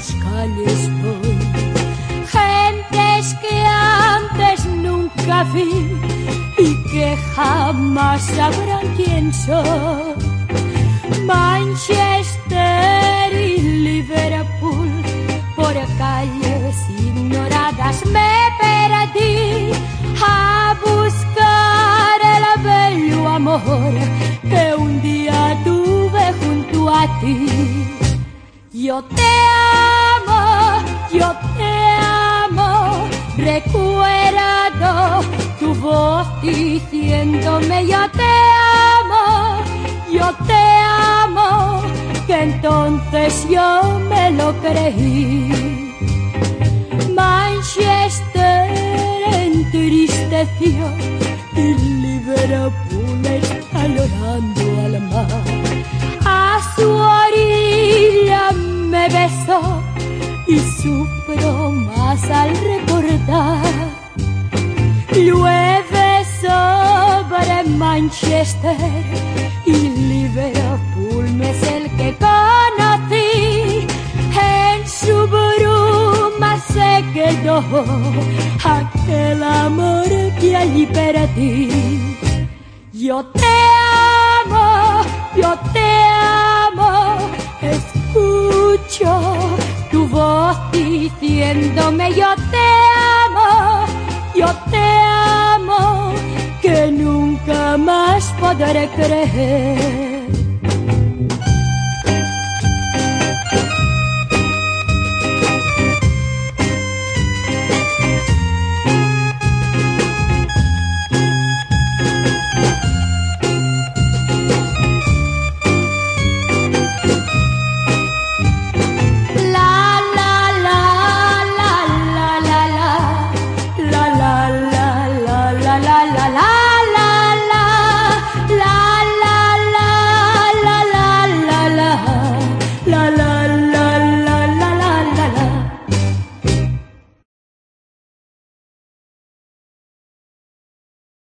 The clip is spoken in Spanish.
tus calles voy. Gentes que antes nunca vi y que jamás sabrán quién soy. Manchester y Liverpool, por calles ignoradas me perdí a buscar el bello amor que un día tuve junto a ti. Yo te amo, yo te amo, recuerdo tu voz diciéndome yo te amo, yo te amo, que entonces yo me lo creí. Manchester entristeció y Liverpool está llorando al mar. Y sufro más al recordar. Llueve sobre Manchester y Liverpool no es el que conocí. En su bruma se quedó aquel amor que allí perdí. Yo te amo, yo te amo, diciéndome yo te amo, yo te amo, que nunca más podré creer.